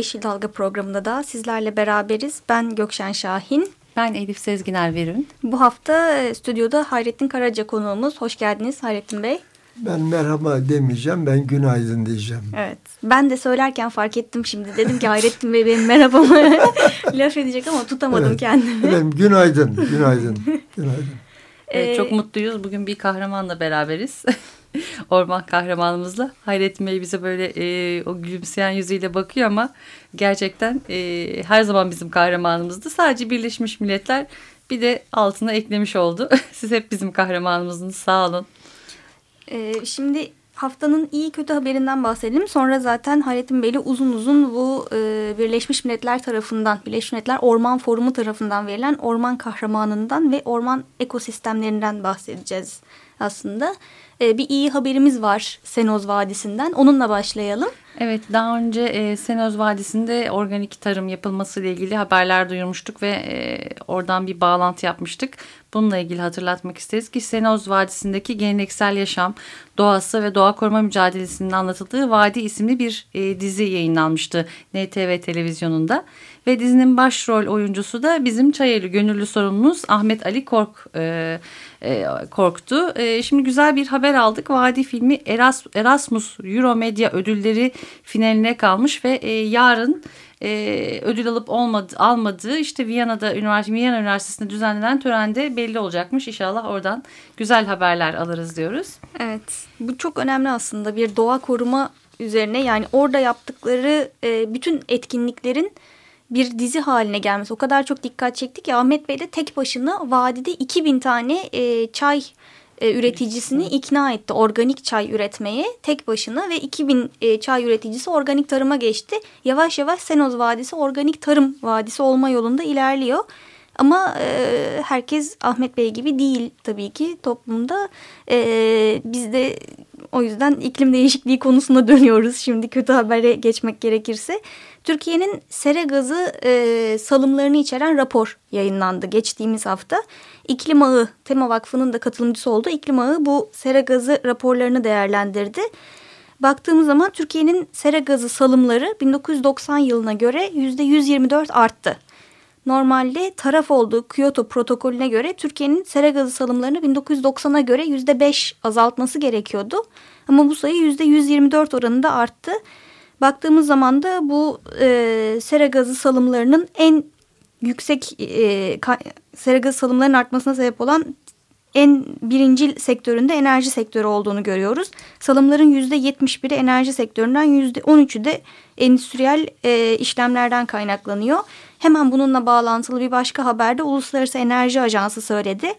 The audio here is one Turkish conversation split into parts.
Yeşil Dalga programında da sizlerle beraberiz. Ben Gökşen Şahin. Ben Elif Sezginer Verün. Bu hafta e, stüdyoda Hayrettin Karaca konuğumuz. Hoş geldiniz Hayrettin Bey. Ben merhaba demeyeceğim, ben günaydın diyeceğim. Evet, ben de söylerken fark ettim şimdi. Dedim ki Hayrettin Bey benim merhabamı laf edecek ama tutamadım evet. kendimi. Efendim, günaydın, günaydın, günaydın. Evet, çok mutluyuz. Bugün bir kahramanla beraberiz. Orman kahramanımızla. Hayrettin Bey bize böyle e, o gülümseyen yüzüyle bakıyor ama gerçekten e, her zaman bizim kahramanımızdı. Sadece Birleşmiş Milletler bir de altına eklemiş oldu. Siz hep bizim kahramanımızınız. Sağ olun. Ee, şimdi haftanın iyi kötü haberinden bahsedelim. Sonra zaten Hayrettin Bey'le uzun uzun bu e, Birleşmiş Milletler tarafından, Birleşmiş Milletler Orman Forumu tarafından verilen orman kahramanından ve orman ekosistemlerinden bahsedeceğiz aslında. E, bir iyi haberimiz var Senoz Vadisi'nden. Onunla başlayalım. Evet daha önce e, Senoz Vadisi'nde organik tarım yapılması ile ilgili haberler duyurmuştuk ve e, oradan bir bağlantı yapmıştık. Bununla ilgili hatırlatmak isteriz ki Senoz Vadisi'ndeki geleneksel yaşam, doğası ve doğa koruma mücadelesinin anlatıldığı Vadi isimli bir e, dizi yayınlanmıştı NTV televizyonunda. Ve dizinin başrol oyuncusu da bizim Çayeli gönüllü sorumlumuz Ahmet Ali Kork e, e, Kork'tu. E, şimdi güzel bir haber aldık. Vadi filmi Eras, Erasmus Euromedya ödülleri finaline kalmış ve e, yarın e, ödül alıp olmadı, almadığı işte Viyana'da Üniversite, Viyana Üniversitesi'nde düzenlenen törende belli olacakmış. İnşallah oradan güzel haberler alırız diyoruz. Evet bu çok önemli aslında bir doğa koruma üzerine yani orada yaptıkları e, bütün etkinliklerin bir dizi haline gelmesi o kadar çok dikkat çekti ki Ahmet Bey de tek başına vadide 2000 tane e, çay e, üreticisini ikna etti organik çay üretmeye tek başına ve 2000 e, çay üreticisi organik tarıma geçti. Yavaş yavaş Senoz Vadisi organik tarım vadisi olma yolunda ilerliyor. Ama e, herkes Ahmet Bey gibi değil tabii ki toplumda. E, biz de o yüzden iklim değişikliği konusuna dönüyoruz. Şimdi kötü habere geçmek gerekirse. Türkiye'nin sera gazı e, salımlarını içeren rapor yayınlandı geçtiğimiz hafta. İklim Ağı Tema Vakfı'nın da katılımcısı oldu. İklim Ağı bu sera gazı raporlarını değerlendirdi. Baktığımız zaman Türkiye'nin sera gazı salımları 1990 yılına göre %124 arttı. Normalde taraf olduğu Kyoto protokolüne göre Türkiye'nin sera gazı salımlarını 1990'a göre %5 azaltması gerekiyordu. Ama bu sayı %124 oranında arttı. Baktığımız zaman da bu e, sera gazı salımlarının en yüksek e, sera gazı salımlarının artmasına sebep olan en birinci sektöründe enerji sektörü olduğunu görüyoruz. Salımların %71'i enerji sektöründen %13'ü de endüstriyel e, işlemlerden kaynaklanıyor. Hemen bununla bağlantılı bir başka haberde Uluslararası Enerji Ajansı söyledi.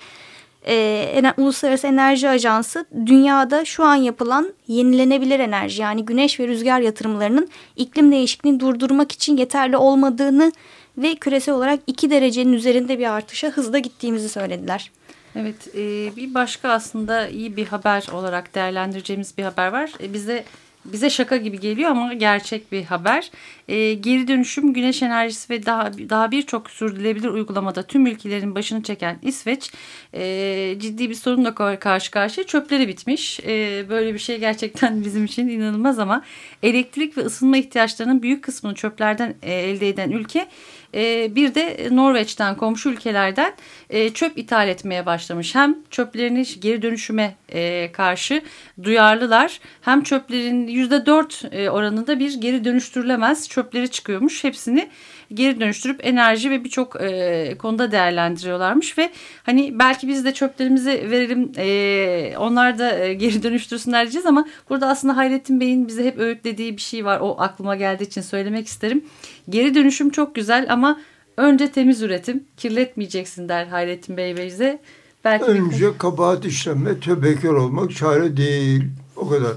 Ee, Uluslararası Enerji Ajansı dünyada şu an yapılan yenilenebilir enerji yani güneş ve rüzgar yatırımlarının iklim değişikliğini durdurmak için yeterli olmadığını ve küresel olarak 2 derecenin üzerinde bir artışa hızla gittiğimizi söylediler. Evet bir başka aslında iyi bir haber olarak değerlendireceğimiz bir haber var. Bize bize şaka gibi geliyor ama gerçek bir haber. E, geri dönüşüm, güneş enerjisi ve daha daha birçok sürdürülebilir uygulamada tüm ülkelerin başını çeken İsveç e, ciddi bir sorunla karşı karşıya çöpleri bitmiş. E, böyle bir şey gerçekten bizim için inanılmaz ama elektrik ve ısınma ihtiyaçlarının büyük kısmını çöplerden e, elde eden ülke e, bir de Norveç'ten komşu ülkelerden e, çöp ithal etmeye başlamış. Hem çöplerini geri dönüşüme e, karşı duyarlılar hem çöplerin yüzde dört oranında bir geri dönüştürülemez çöpleri çıkıyormuş. Hepsini geri dönüştürüp enerji ve birçok e, konuda değerlendiriyorlarmış ve hani belki biz de çöplerimizi verelim e, onlar da e, geri dönüştürsünler diyeceğiz ama burada aslında Hayrettin Bey'in bize hep öğütlediği bir şey var o aklıma geldiği için söylemek isterim. Geri dönüşüm çok güzel ama önce temiz üretim kirletmeyeceksin der Hayrettin Bey bize. Belki Önce kabahat işleme, tövbekar olmak çare değil. O kadar.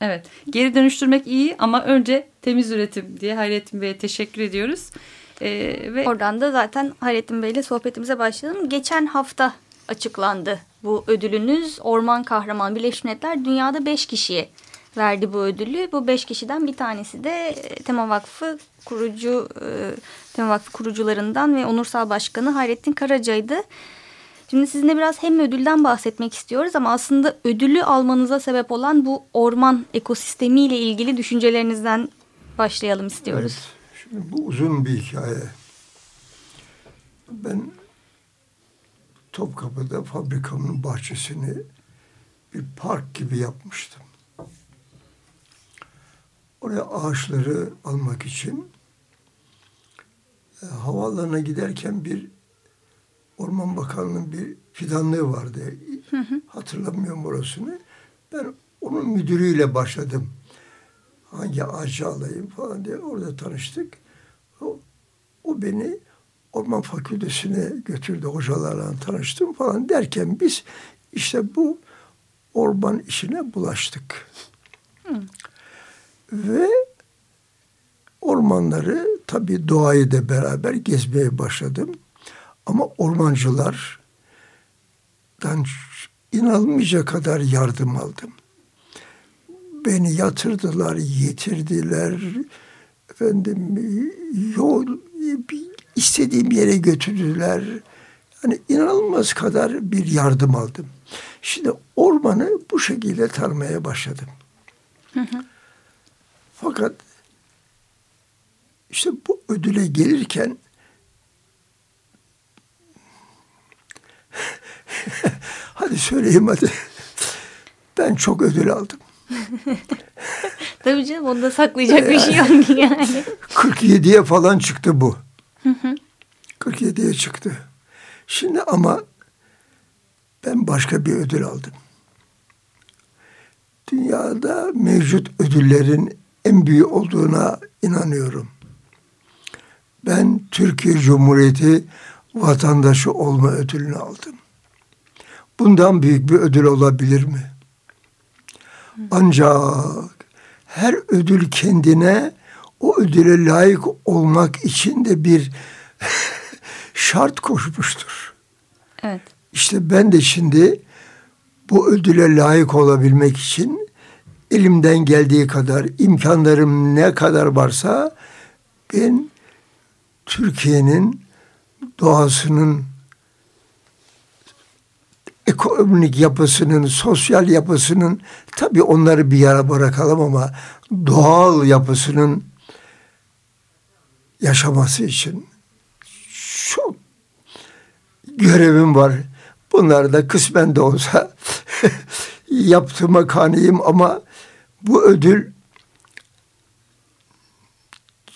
Evet. Geri dönüştürmek iyi ama önce temiz üretim diye Hayrettin Bey'e teşekkür ediyoruz. Ee, ve Oradan da zaten Hayrettin Bey ile sohbetimize başlayalım. Geçen hafta açıklandı bu ödülünüz. Orman Kahraman Birleşmiş Milletler dünyada 5 kişiye verdi bu ödülü. Bu 5 kişiden bir tanesi de e, Tema Vakfı kurucu e, Tema Vakfı kurucularından ve onursal başkanı Hayrettin Karaca'ydı. Şimdi sizinle biraz hem ödülden bahsetmek istiyoruz ama aslında ödülü almanıza sebep olan bu orman ekosistemiyle ilgili düşüncelerinizden başlayalım istiyoruz. Evet. Şimdi bu uzun bir hikaye. Ben Topkapı'da fabrikamın bahçesini bir park gibi yapmıştım. Oraya ağaçları almak için e, havaalanına giderken bir Orman Bakanlığı'nın bir fidanlığı vardı. Hı hı. Hatırlamıyorum orasını. Ben onun müdürüyle başladım. Hangi ağacı alayım falan diye orada tanıştık. O, o beni Orman Fakültesine götürdü. Hocalarla tanıştım falan derken biz işte bu orman işine bulaştık. Hı. Ve ormanları tabii doğayı da beraber gezmeye başladım. Ama ormancılardan inanılmayacak kadar yardım aldım. Beni yatırdılar, yetirdiler. Efendim yol istediğim yere götürdüler. Yani inanılmaz kadar bir yardım aldım. Şimdi ormanı bu şekilde tanımaya başladım. Hı hı. Fakat işte bu ödüle gelirken hadi söyleyeyim hadi. Ben çok ödül aldım. Tabii canım onda saklayacak bir şey yok yani. 47'ye falan çıktı bu. 47'ye çıktı. Şimdi ama ben başka bir ödül aldım. Dünyada mevcut ödüllerin en büyük olduğuna inanıyorum. Ben Türkiye Cumhuriyeti vatandaşı olma ödülünü aldım. Bundan büyük bir ödül olabilir mi? Ancak her ödül kendine o ödüle layık olmak için de bir şart koşmuştur. Evet. İşte ben de şimdi bu ödüle layık olabilmek için elimden geldiği kadar, imkanlarım ne kadar varsa ben Türkiye'nin doğasının ekonomik yapısının, sosyal yapısının tabii onları bir yere bırakalım ama doğal yapısının yaşaması için çok görevim var. Bunları da kısmen de olsa yaptığıma kaniyim ama bu ödül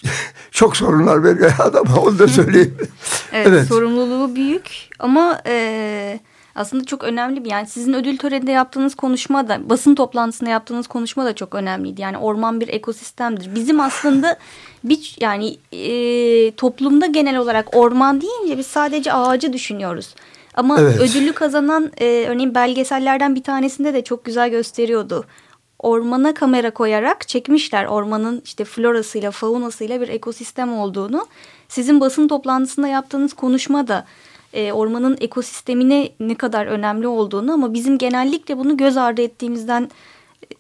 çok sorunlar veriyor adama onu da söyleyeyim. evet, evet sorumluluğu büyük ama e, aslında çok önemli bir yani sizin ödül töreninde yaptığınız konuşma da basın toplantısında yaptığınız konuşma da çok önemliydi. Yani orman bir ekosistemdir. Bizim aslında bir yani e, toplumda genel olarak orman deyince biz sadece ağacı düşünüyoruz. Ama evet. ödülü kazanan e, örneğin belgesellerden bir tanesinde de çok güzel gösteriyordu. Ormana kamera koyarak çekmişler ormanın işte florasıyla faunasıyla bir ekosistem olduğunu. Sizin basın toplantısında yaptığınız konuşma da e, ormanın ekosistemine ne kadar önemli olduğunu ama bizim genellikle bunu göz ardı ettiğimizden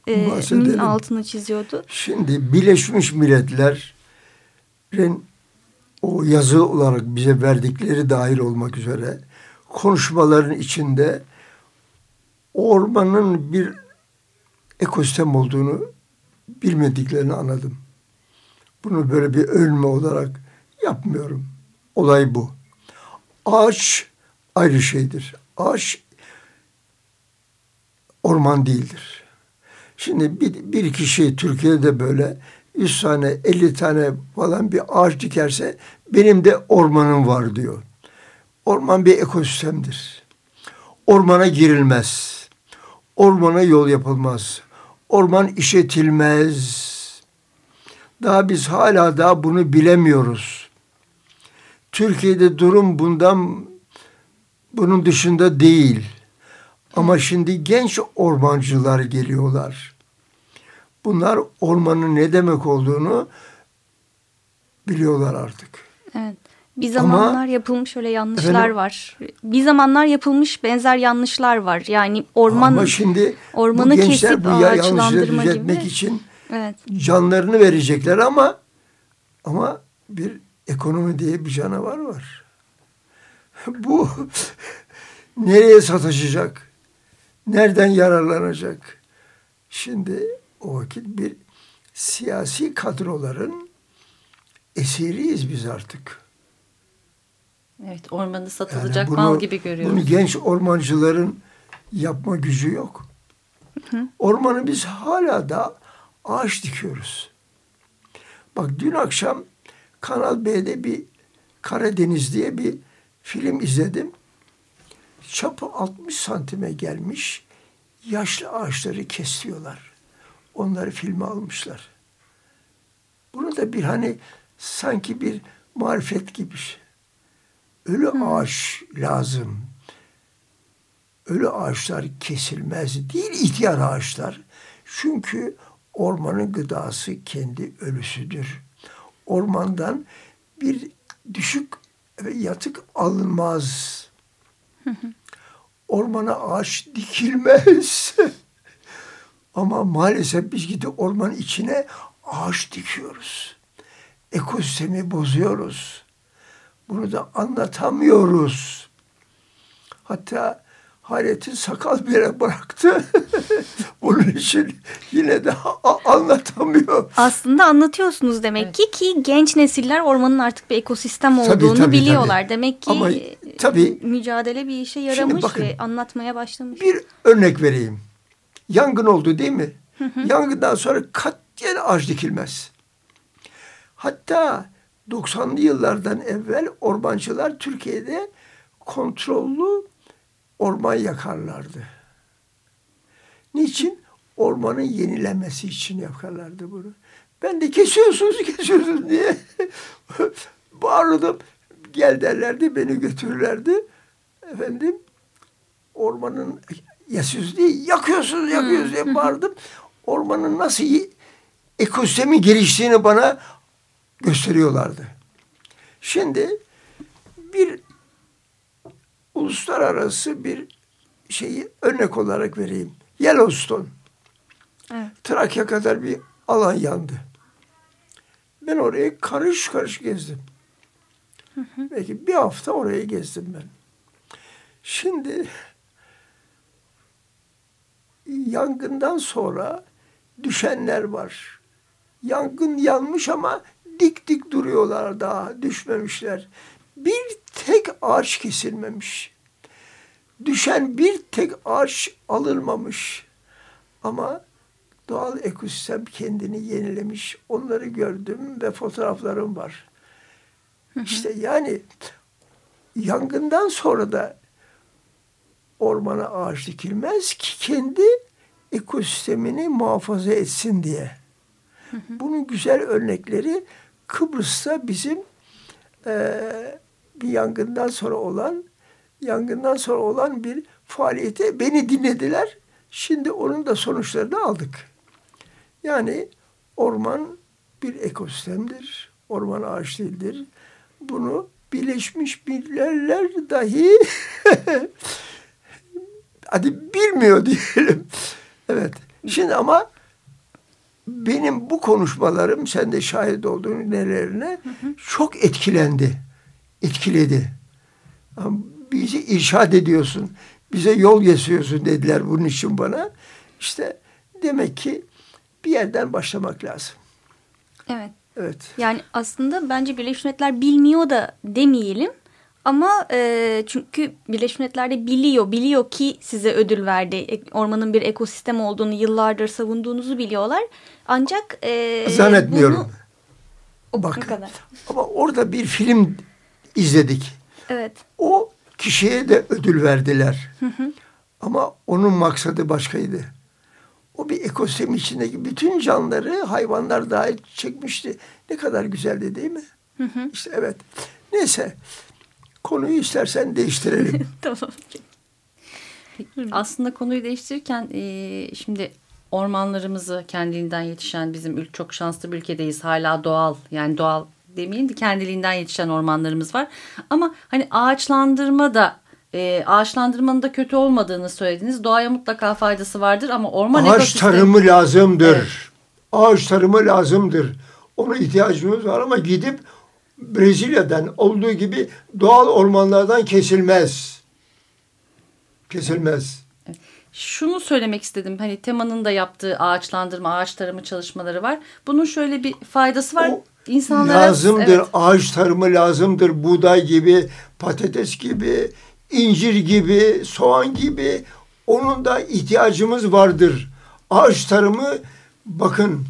e, altını çiziyordu. Şimdi Birleşmiş Milletler'in o yazı olarak bize verdikleri dahil olmak üzere konuşmaların içinde ormanın bir ekosistem olduğunu bilmediklerini anladım. Bunu böyle bir ölme olarak yapmıyorum. Olay bu. Ağaç ayrı şeydir. Ağaç orman değildir. Şimdi bir, bir kişi Türkiye'de böyle 100 tane 50 tane falan bir ağaç dikerse benim de ormanım var diyor. Orman bir ekosistemdir. Ormana girilmez. Ormana yol yapılmaz. Orman işletilmez. Daha biz hala daha bunu bilemiyoruz. Türkiye'de durum bundan bunun dışında değil. Ama şimdi genç ormancılar geliyorlar. Bunlar ormanın ne demek olduğunu biliyorlar artık. Evet. Bir zamanlar Ama, yapılmış öyle yanlışlar efendim, var. Bir zamanlar yapılmış benzer yanlışlar var. Yani orman Ama şimdi ormanı bu gençler kesip bu ya- yanlışları düzeltmek gibi. için Evet. canlarını verecekler ama ama bir ekonomi diye bir canavar var. Bu nereye sataşacak? Nereden yararlanacak? Şimdi o vakit bir siyasi kadroların esiriyiz biz artık. Evet ormanı Yani satılacak bunu- mal gibi görüyoruz. Bunu genç ormancıların yapma gücü yok. Ormanı biz hala da ağaç dikiyoruz. Bak dün akşam Kanal B'de bir Karadeniz diye bir film izledim. Çapı 60 santime gelmiş yaşlı ağaçları kesiyorlar. Onları filme almışlar. Bunu da bir hani sanki bir marifet gibi. Ölü ağaç lazım. Ölü ağaçlar kesilmez değil ihtiyar ağaçlar. Çünkü ormanın gıdası kendi ölüsüdür. Ormandan bir düşük ve yatık alınmaz. Ormana ağaç dikilmez. Ama maalesef biz gidip ormanın içine ağaç dikiyoruz. Ekosistemi bozuyoruz. Bunu da anlatamıyoruz. Hatta Hayrettin sakal bile bıraktı. Bunun için yine de anlatamıyor. Aslında anlatıyorsunuz demek ki ki genç nesiller ormanın artık bir ekosistem Tabii, olduğunu tabii, biliyorlar. tabii. Demek ki Ama tabii- mücadele bir işe yaramış bakın, ve anlatmaya başlamış. Bir örnek vereyim. Yangın oldu değil mi? Yangından sonra katiyen ağaç dikilmez. Hatta 90'lı yıllardan evvel ormancılar Türkiye'de kontrollü orman yakarlardı. Niçin? Ormanın yenilenmesi için yakarlardı bunu. Ben de kesiyorsunuz, kesiyorsunuz diye bağırdım. Gel derlerdi, beni götürürlerdi. Efendim, ormanın diye yakıyorsunuz, yakıyorsunuz diye bağırdım. Ormanın nasıl ekosistemin geliştiğini bana gösteriyorlardı. Şimdi bir uluslararası bir şeyi örnek olarak vereyim. Yellowstone. Evet. Trakya kadar bir alan yandı. Ben orayı karış karış gezdim. Belki bir hafta orayı gezdim ben. Şimdi yangından sonra düşenler var. Yangın yanmış ama dik dik duruyorlar daha düşmemişler. Bir tek ağaç kesilmemiş. Düşen bir tek ağaç alınmamış. Ama doğal ekosistem kendini yenilemiş. Onları gördüm ve fotoğraflarım var. İşte yani yangından sonra da ormana ağaç dikilmez ki kendi ekosistemini muhafaza etsin diye. Bunun güzel örnekleri Kıbrıs'ta bizim eee, bir yangından sonra olan yangından sonra olan bir faaliyete beni dinlediler. Şimdi onun da sonuçlarını aldık. Yani orman bir ekosistemdir. Orman ağaç değildir. Bunu Birleşmiş Milletler dahi hadi bilmiyor diyelim. Evet. Şimdi ama benim bu konuşmalarım sen de şahit olduğun nelerine çok etkilendi. Etkiledi. Bizi irşad ediyorsun. Bize yol geçiyorsun dediler bunun için bana. İşte demek ki bir yerden başlamak lazım. Evet. Evet. Yani aslında bence Birleşmiş Milletler bilmiyor da demeyelim. Ama e, çünkü Birleşmiş Milletler de biliyor, biliyor ki size ödül verdi. E, Ormanın bir ekosistem olduğunu yıllardır savunduğunuzu biliyorlar. Ancak e, Zannetmiyorum. bunu- o Bak. kadar. Ama orada bir film izledik. Evet. O kişiye de ödül verdiler. Ama onun maksadı başkaydı. O bir ekosistem içindeki bütün canlıları hayvanlar dahil çekmişti. Ne kadar güzeldi değil mi? İşte evet. Neyse. Konuyu istersen değiştirelim. tamam. Aslında konuyu değiştirirken e, şimdi ormanlarımızı kendiliğinden yetişen bizim çok şanslı bir ülkedeyiz. Hala doğal yani doğal demeyeyim de kendiliğinden yetişen ormanlarımız var. Ama hani ağaçlandırma da e, ağaçlandırmanın da kötü olmadığını söylediniz. Doğaya mutlaka faydası vardır ama orman Ağaç ekosistemi... tarımı lazımdır. Evet. Ağaç tarımı lazımdır. Ona ihtiyacımız var ama gidip Brezilya'dan olduğu gibi doğal ormanlardan kesilmez. Kesilmez. Şunu söylemek istedim. Hani temanın da yaptığı ağaçlandırma, ağaç tarımı çalışmaları var. Bunun şöyle bir faydası var. O İnsanlara lazımdır. Evet. Ağaç tarımı lazımdır. Buğday gibi, patates gibi, incir gibi, soğan gibi. Onun da ihtiyacımız vardır. Ağaç tarımı bakın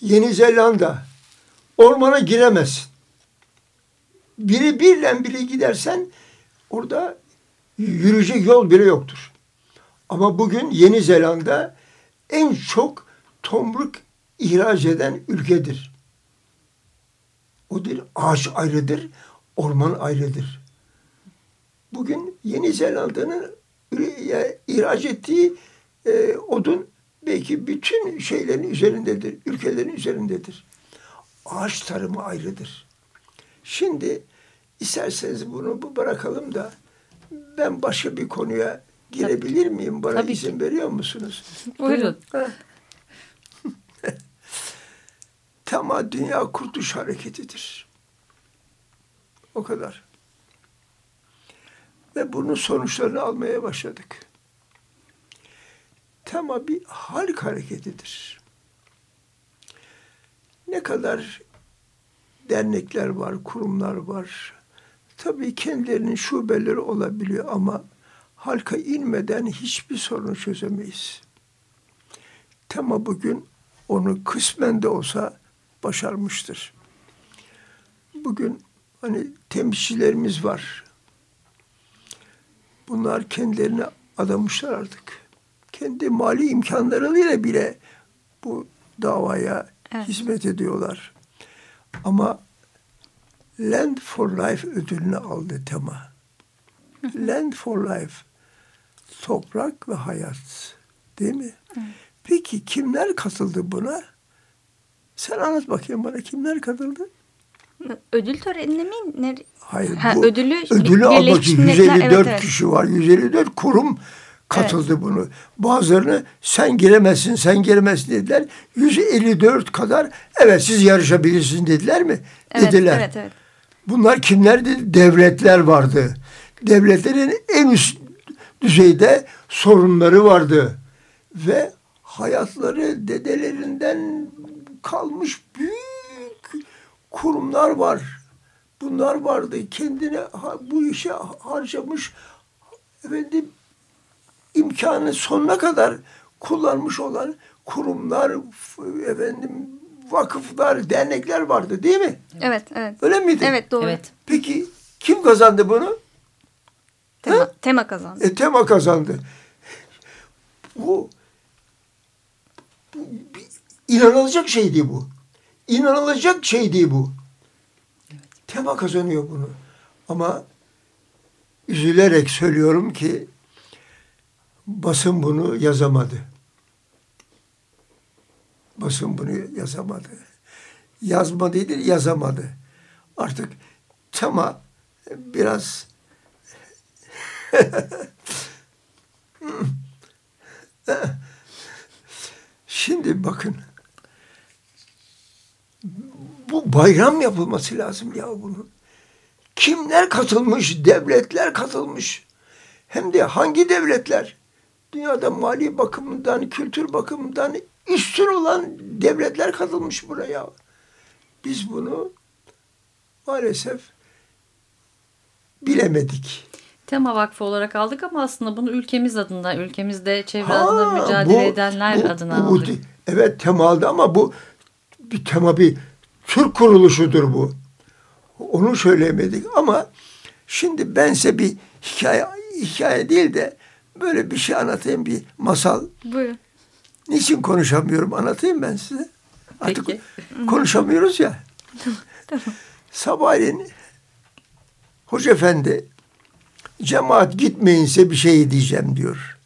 Yeni Zelanda ormana giremezsin. Biri birle bile gidersen orada yürüyecek yol bile yoktur. Ama bugün Yeni Zelanda en çok tomruk ihraç eden ülkedir. Odur ağaç ayrıdır, orman ayrıdır. Bugün Yeni Zelanda'nın ihraç ettiği e, odun belki bütün şeylerin üzerindedir, ülkelerin üzerindedir. Ağaç tarımı ayrıdır. Şimdi isterseniz bunu bırakalım da ben başka bir konuya girebilir miyim? Bana Tabii izin ki. veriyor musunuz? Buyurun. Tema Dünya Kurtuluş Hareketi'dir. O kadar. Ve bunun sonuçlarını almaya başladık. Tema bir halk hareketidir. Ne kadar dernekler var, kurumlar var. Tabii kendilerinin şubeleri olabiliyor ama halka inmeden hiçbir sorunu çözemeyiz. Tema bugün onu kısmen de olsa başarmıştır. Bugün hani temsilcilerimiz var. Bunlar kendilerini adamışlar artık. Kendi mali imkanlarıyla bile bu davaya Evet. hizmet ediyorlar. Ama Land for Life ödülünü aldı tema. Land for Life. Toprak ve hayat. Değil mi? Peki kimler katıldı buna? Sen anlat bakayım bana kimler katıldı? Ödül törenine mi? Nere- Hayır Ha, bu ödülü ödülü almak Birleşmiş için Milletler- 154 evet, evet. kişi var. 154 kurum katıldı bunu. Bazılarını sen giremezsin, sen giremezsin dediler. 154 kadar evet siz yarışabilirsiniz dediler mi? Evet, dediler. evet, evet. Bunlar kimlerdi? Devletler vardı. Devletlerin en üst düzeyde sorunları vardı. Ve hayatları dedelerinden kalmış büyük kurumlar var. Bunlar vardı. Kendini ha- bu işe harcamış efendim imkanı sonuna kadar kullanmış olan kurumlar, efendim vakıflar, dernekler vardı değil mi? Evet, evet. Öyle miydi? Evet, doğru. Evet. Peki kim kazandı bunu? Tema, tema kazandı. E, Tema kazandı. Bu, inanılacak şey değil bu. İnanılacak şey değil bu. Tema kazanıyor bunu. Ama üzülerek söylüyorum ki basın bunu yazamadı. Basın bunu yazamadı. Yazma değil, yazamadı. Artık tema biraz Şimdi bakın. Bu bayram yapılması lazım ya bunun. Kimler katılmış? Devletler katılmış. Hem de hangi devletler? Dünyada mali bakımından, kültür bakımından üstün olan devletler katılmış buraya. Biz bunu maalesef bilemedik. Tema Vakfı olarak aldık ama aslında bunu ülkemiz adına, ülkemizde çevre Ha, adına mücadele bu- edenler bu- adına bu- bu- aldık. evet tema aldı ama bu bir tema bir Türk kuruluşudur bu. Onu söyleyemedik ama şimdi ben size bir hikaye hikaye değil de böyle bir şey anlatayım bir masal. Buyurun. Niçin konuşamıyorum anlatayım ben size. Artık Peki. konuşamıyoruz ya. Sabahleyin Hoca efendi cemaat gitmeyinse bir şey diyeceğim diyor.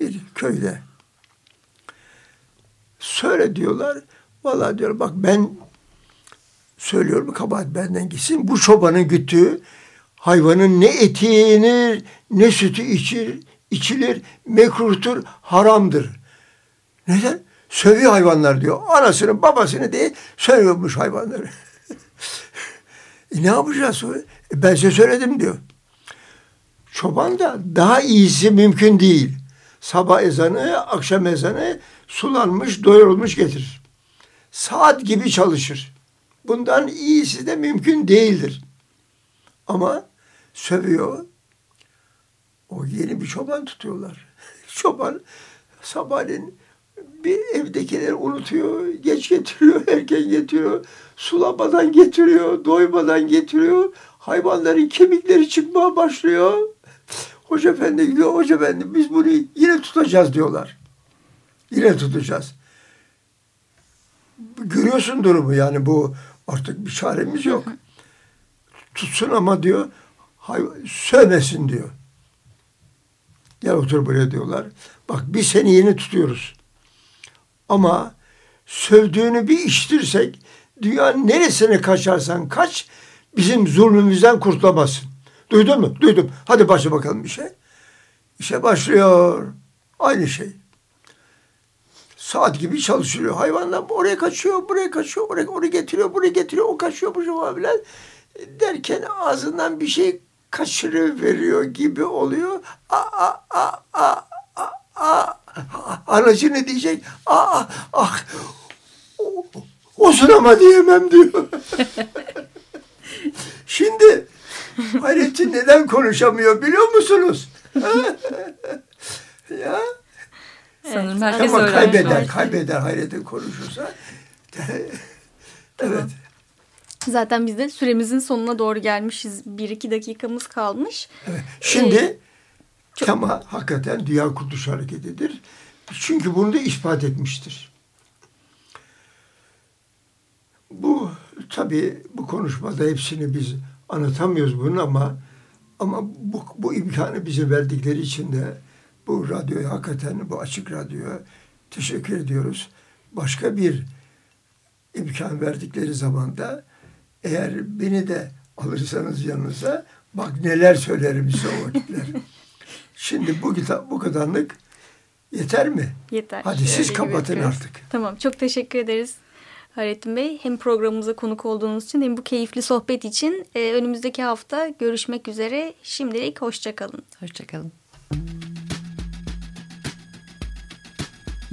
Bir köyde. Söyle diyorlar. Vallahi diyor bak ben söylüyorum kabahat benden gitsin. Bu çobanın güttüğü hayvanın ne eti yenir ne sütü içir, içilir mekruhtur haramdır. Neden? Sövüyor hayvanlar diyor. Anasını babasını diye sövüyormuş hayvanları. e ne yapacağız? E ben size söyledim diyor. Çoban da daha iyisi mümkün değil. Sabah ezanı, akşam ezanı sulanmış, doyurulmuş getirir. Saat gibi çalışır. Bundan iyisi de mümkün değildir. Ama sövüyor. O yeni bir çoban tutuyorlar. Çoban sabahleyin bir evdekileri unutuyor. Geç getiriyor, erken getiriyor. Sulamadan getiriyor, doymadan getiriyor. Hayvanların kemikleri çıkmaya başlıyor. Hoca efendi gidiyor, hoca efendi biz bunu yine tutacağız diyorlar. Yine tutacağız. Görüyorsun durumu yani bu artık bir çaremiz yok. Tutsun ama diyor sövmesin diyor. Gel otur buraya diyorlar. Bak biz seni yeni tutuyoruz. Ama sövdüğünü bir iştirsek dünyanın neresine kaçarsan kaç bizim zulmümüzden kurtulamazsın. Duydun mu? Duydum. Hadi başla bakalım bir şey. İşe başlıyor. Aynı şey. Saat gibi çalışıyor. Hayvanlar oraya kaçıyor, buraya kaçıyor, oraya, oraya getiriyor, buraya getiriyor, o kaçıyor, bu bilen. Derken ağzından bir şey kaçırıveriyor gibi oluyor. A, a, a, a, a, a. Aracı ne diyecek? Aa, ah, o, olsun ama diyemem diyor. Şimdi Hayrettin neden konuşamıyor biliyor musunuz? ya. Sanırım herkes Ama öğrenmiş kaybeder, oldu. kaybeder Hayrettin konuşursa. evet. Zaten biz de süremizin sonuna doğru gelmişiz. Bir iki dakikamız kalmış. evet. Şimdi Ee, çok- tema hakikaten Dünya Kurtuluş Hareketi'dir. Çünkü bunu da ispat etmiştir. Bu tabii bu konuşmada hepsini biz anlatamıyoruz bunu ama ama bu, bu imkanı bize verdikleri için de bu radyoya hakikaten bu açık radyoya teşekkür ediyoruz. Başka bir imkan verdikleri zaman da eğer beni de alırsanız yanınıza bak neler söylerim size o vakitler. Şimdi bu kitap bu kadarlık yeter mi? Yeter. Hadi siz Öyle kapatın artık. Tamam çok teşekkür ederiz Hayrettin Bey. Hem programımıza konuk olduğunuz için hem bu keyifli sohbet için Ee, önümüzdeki hafta görüşmek üzere. Şimdilik hoşçakalın. Hoşçakalın.